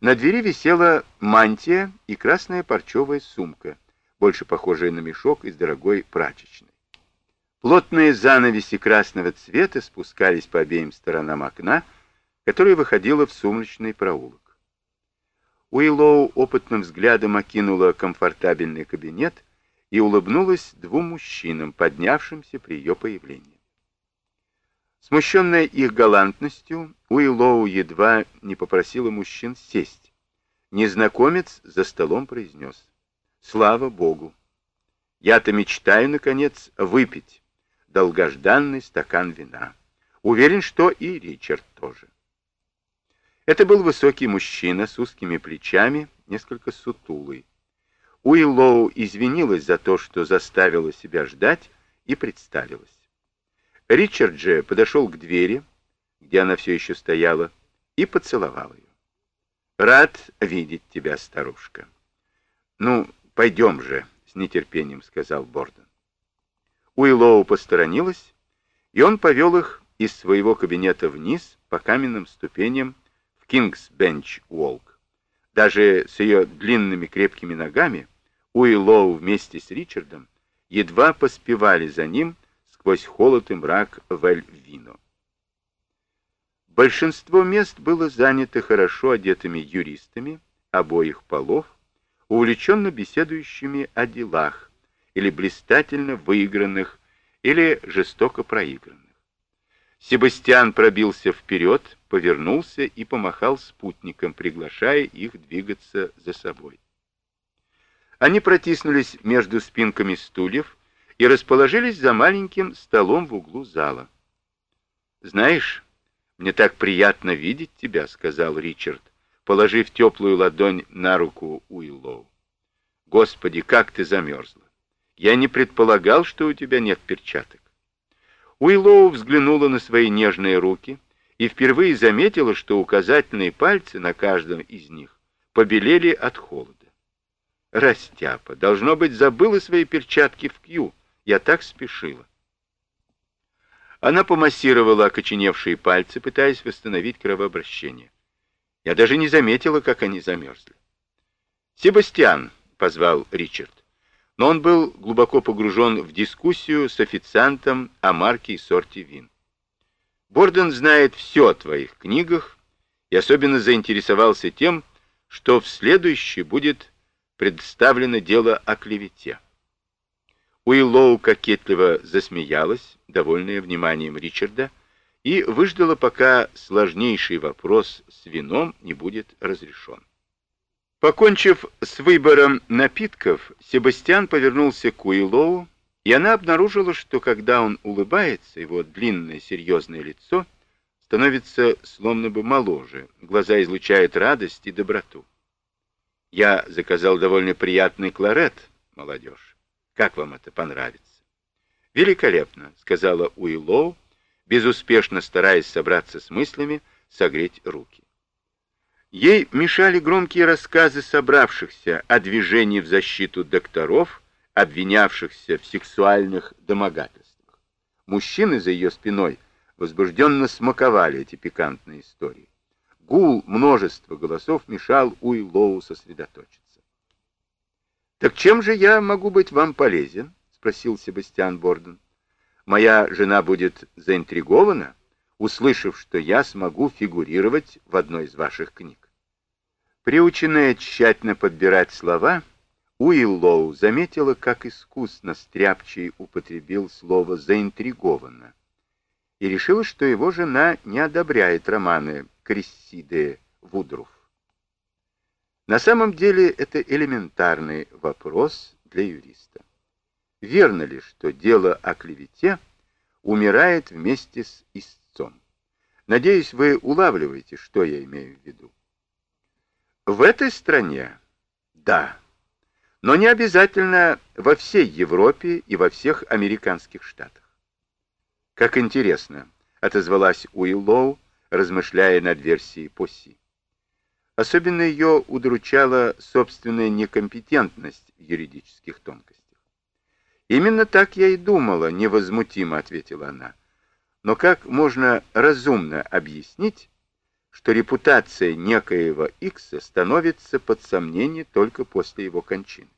На двери висела мантия и красная парчевая сумка, больше похожая на мешок из дорогой прачечной. Плотные занавеси красного цвета спускались по обеим сторонам окна, которое выходило в сумрачный проулок. Уиллоу опытным взглядом окинула комфортабельный кабинет и улыбнулась двум мужчинам, поднявшимся при ее появлении. Смущенная их галантностью, Уиллоу едва не попросила мужчин сесть. Незнакомец за столом произнес. «Слава Богу! Я-то мечтаю, наконец, выпить долгожданный стакан вина. Уверен, что и Ричард тоже». Это был высокий мужчина с узкими плечами, несколько сутулый. Уиллоу извинилась за то, что заставила себя ждать, и представилась. Ричард же подошел к двери, где она все еще стояла, и поцеловал ее. «Рад видеть тебя, старушка». «Ну, пойдем же», — с нетерпением сказал Борден. Уиллоу посторонилась, и он повел их из своего кабинета вниз по каменным ступеням в Кингс-Бенч-Уолк. Даже с ее длинными крепкими ногами Уиллоу вместе с Ричардом едва поспевали за ним, сквозь холод и мрак в. Большинство мест было занято хорошо одетыми юристами обоих полов, увлеченно беседующими о делах, или блистательно выигранных, или жестоко проигранных. Себастьян пробился вперед, повернулся и помахал спутникам, приглашая их двигаться за собой. Они протиснулись между спинками стульев, и расположились за маленьким столом в углу зала. «Знаешь, мне так приятно видеть тебя», — сказал Ричард, положив теплую ладонь на руку Уиллоу. «Господи, как ты замерзла! Я не предполагал, что у тебя нет перчаток». Уиллоу взглянула на свои нежные руки и впервые заметила, что указательные пальцы на каждом из них побелели от холода. Растяпа, должно быть, забыла свои перчатки в Кью. Я так спешила. Она помассировала окоченевшие пальцы, пытаясь восстановить кровообращение. Я даже не заметила, как они замерзли. «Себастьян», — позвал Ричард, но он был глубоко погружен в дискуссию с официантом о марке и сорте вин. Борден знает все о твоих книгах и особенно заинтересовался тем, что в следующей будет представлено дело о клевете. Уиллоу кокетливо засмеялась, довольная вниманием Ричарда, и выждала, пока сложнейший вопрос с вином не будет разрешен. Покончив с выбором напитков, Себастьян повернулся к Уиллоу, и она обнаружила, что когда он улыбается, его длинное серьезное лицо становится словно бы моложе, глаза излучают радость и доброту. «Я заказал довольно приятный кларет, молодежь. Как вам это понравится? Великолепно, сказала Уиллоу, безуспешно стараясь собраться с мыслями, согреть руки. Ей мешали громкие рассказы собравшихся о движении в защиту докторов, обвинявшихся в сексуальных домогательствах. Мужчины за ее спиной возбужденно смаковали эти пикантные истории. Гул множества голосов мешал Уиллоу сосредоточиться. «Так чем же я могу быть вам полезен?» — спросил Себастьян Борден. «Моя жена будет заинтригована, услышав, что я смогу фигурировать в одной из ваших книг». Приученная тщательно подбирать слова, Уиллоу заметила, как искусно Стряпчий употребил слово «заинтригована» и решила, что его жена не одобряет романы Крессиде Вудруф. На самом деле это элементарный вопрос для юриста. Верно ли, что дело о клевете умирает вместе с истцом? Надеюсь, вы улавливаете, что я имею в виду. В этой стране – да, но не обязательно во всей Европе и во всех американских штатах. Как интересно, отозвалась Уиллоу, размышляя над версией Посси. Особенно ее удручала собственная некомпетентность в юридических тонкостях. «Именно так я и думала», — невозмутимо ответила она. «Но как можно разумно объяснить, что репутация некоего Икса становится под сомнение только после его кончины.